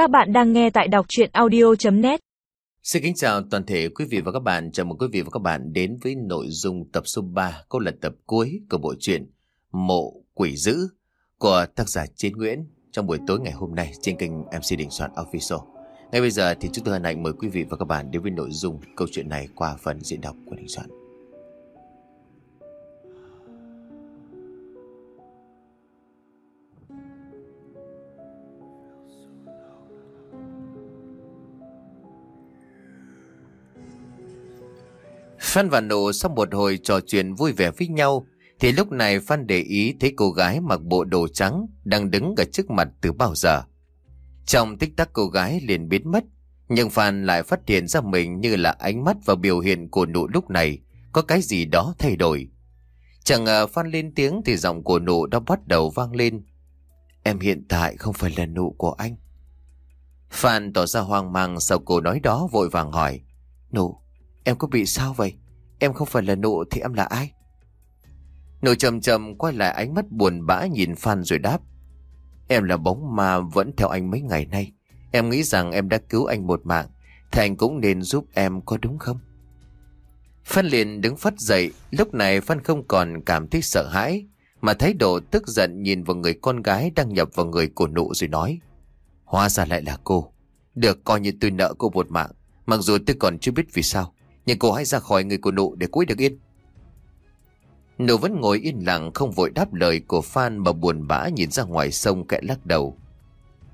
Các bạn đang nghe tại đọc chuyện audio.net Xin kính chào toàn thể quý vị và các bạn. Chào mừng quý vị và các bạn đến với nội dung tập số 3, câu là tập cuối của bộ truyện Mộ Quỷ Dữ của tác giả Chiến Nguyễn trong buổi tối ngày hôm nay trên kênh MC Đình Soạn Official. Ngay bây giờ thì chúng tôi hân hạnh mời quý vị và các bạn đến với nội dung câu chuyện này qua phần diễn đọc của Đình Soạn. Phan và Nụ sau một hồi trò chuyện vui vẻ với nhau thì lúc này Phan để ý thấy cô gái mặc bộ đồ trắng đang đứng ở trước mặt từ bao giờ. Trong tích tắc cô gái liền biến mất nhưng Phan lại phát hiện ra mình như là ánh mắt và biểu hiện của nụ lúc này có cái gì đó thay đổi. Chẳng ngờ Phan lên tiếng thì giọng của nụ đã bắt đầu vang lên. Em hiện tại không phải là nụ của anh. Phan tỏ ra hoang mang sau cô nói đó vội vàng hỏi. Nụ, em có bị sao vậy? Em không phải là nụ thì em là ai? Nụ chầm chầm quay lại ánh mắt buồn bã nhìn Phan rồi đáp. Em là bóng ma vẫn theo anh mấy ngày nay. Em nghĩ rằng em đã cứu anh một mạng. Thì anh cũng nên giúp em, có đúng không? Phan liền đứng phát dậy. Lúc này Phan không còn cảm thấy sợ hãi. Mà thái độ tức giận nhìn vào người con gái đang nhập vào người của nụ rồi nói. Hóa ra lại là cô. Được, coi như tôi nợ cô một mạng. Mặc dù tôi còn chưa biết vì sao. Nhưng cô hãy ra khỏi người của nụ để cuối được yên. Nụ vẫn ngồi yên lặng, không vội đáp lời của Phan mà buồn bã nhìn ra ngoài sông kẽ lắc đầu.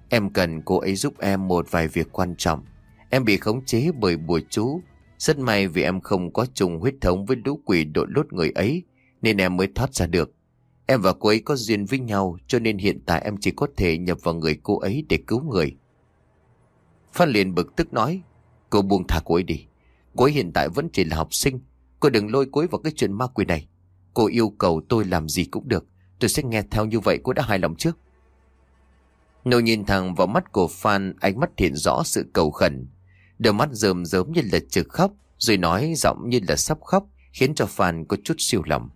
Em cần cô ấy giúp em một vài việc quan trọng. Em bị khống chế bởi bùa chú. Rất may vì em không có trùng huyết thống với lũ quỷ đội lốt người ấy, nên em mới thoát ra được. Em và cô ấy có duyên với nhau, cho nên hiện tại em chỉ có thể nhập vào người cô ấy để cứu người. Phan liền bực tức nói, Cô buông thả cô ấy đi. Cô ấy hiện tại vẫn chỉ là học sinh. Cô đừng lôi cô ấy vào cái chuyện ma quỷ này. Cô yêu cầu tôi làm gì cũng được. Tôi sẽ nghe theo như vậy cô đã hài lòng trước. Nô nhìn thẳng vào mắt của Phan, ánh mắt hiện rõ sự cầu khẩn. Đôi mắt rơm rớm như là trực khóc, rồi nói giọng như là sắp khóc, khiến cho Phan có chút siêu lòng.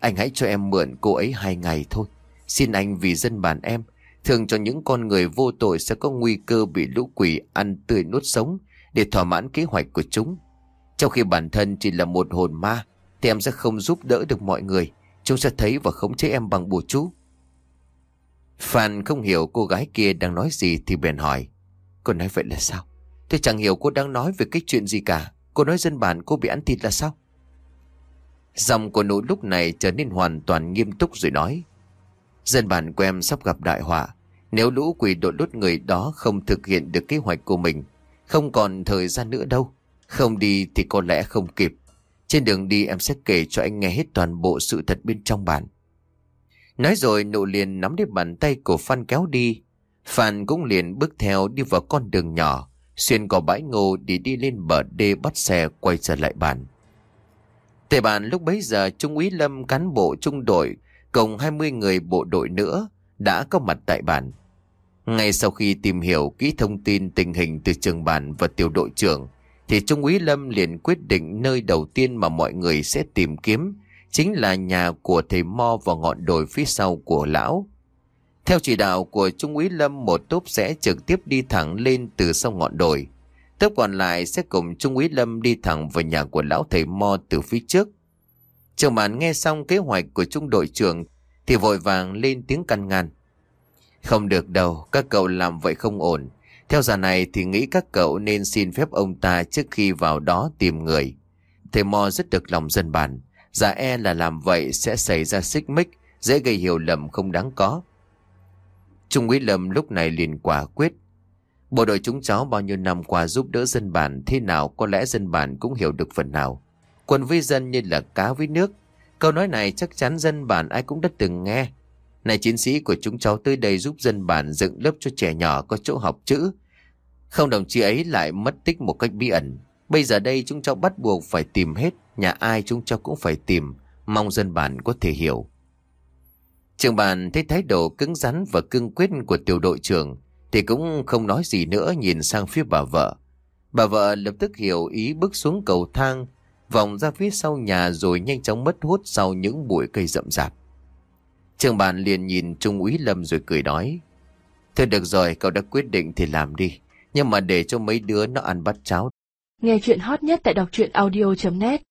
Anh hãy cho em mượn cô ấy hai ngày thôi. Xin anh vì dân bản em, thường cho những con người vô tội sẽ có nguy cơ bị lũ quỷ ăn tươi nuốt sống để thỏa mãn kế hoạch của chúng. Trong khi bản thân chỉ là một hồn ma, thì em sẽ không giúp đỡ được mọi người. Chúng sẽ thấy và khống chế em bằng bùa chú. Phan không hiểu cô gái kia đang nói gì thì bèn hỏi. Cô nói vậy là sao? Tôi chẳng hiểu cô đang nói về cái chuyện gì cả. Cô nói dân bản cô bị ăn thịt là sao? Dòng của nụ lúc này trở nên hoàn toàn nghiêm túc rồi nói. Dân bản của em sắp gặp đại họa. Nếu lũ quỷ đội lốt người đó không thực hiện được kế hoạch của mình, không còn thời gian nữa đâu. Không đi thì có lẽ không kịp. Trên đường đi em sẽ kể cho anh nghe hết toàn bộ sự thật bên trong bản. Nói rồi nụ liền nắm lấy bàn tay của Phan kéo đi. Phan cũng liền bước theo đi vào con đường nhỏ, xuyên cỏ bãi ngô để đi lên bờ đê bắt xe quay trở lại bàn. Tại bàn lúc bấy giờ Trung úy Lâm cán bộ trung đội cùng 20 người bộ đội nữa đã có mặt tại bàn. Ngay sau khi tìm hiểu kỹ thông tin tình hình từ trường bản và tiểu đội trưởng, thì Trung úy Lâm liền quyết định nơi đầu tiên mà mọi người sẽ tìm kiếm chính là nhà của thầy Mo và ngọn đồi phía sau của lão. Theo chỉ đạo của Trung úy Lâm, một tốp sẽ trực tiếp đi thẳng lên từ sau ngọn đồi. Tốp còn lại sẽ cùng Trung úy Lâm đi thẳng vào nhà của lão thầy Mo từ phía trước. Trường bản nghe xong kế hoạch của trung đội trưởng thì vội vàng lên tiếng căn ngăn. Không được đâu, các cậu làm vậy không ổn. Theo giả này thì nghĩ các cậu nên xin phép ông ta trước khi vào đó tìm người. Thầy Mo rất được lòng dân bản. Giả e là làm vậy sẽ xảy ra xích mích, dễ gây hiểu lầm không đáng có. Trung úy Lâm lúc này liền quả quyết. Bộ đội chúng cháu bao nhiêu năm qua giúp đỡ dân bản thế nào có lẽ dân bản cũng hiểu được phần nào. Quân với dân như là cá với nước. Câu nói này chắc chắn dân bản ai cũng đã từng nghe. Này chiến sĩ của chúng cháu tới đây giúp dân bản dựng lớp cho trẻ nhỏ có chỗ học chữ. Không đồng chí ấy lại mất tích một cách bí ẩn. Bây giờ đây chúng cháu bắt buộc phải tìm hết, nhà ai chúng cháu cũng phải tìm, mong dân bản có thể hiểu. Trường bản thấy thái độ cứng rắn và cương quyết của tiểu đội trưởng thì cũng không nói gì nữa nhìn sang phía bà vợ. Bà vợ lập tức hiểu ý bước xuống cầu thang, vòng ra phía sau nhà rồi nhanh chóng mất hút sau những bụi cây rậm rạp. Trường bàn liền nhìn Trung úy Lâm rồi cười nói. Thôi được rồi, cậu đã quyết định thì làm đi. Nhưng mà để cho mấy đứa nó ăn bát cháo. Nghe chuyện hot nhất tại đọc truyện audio.net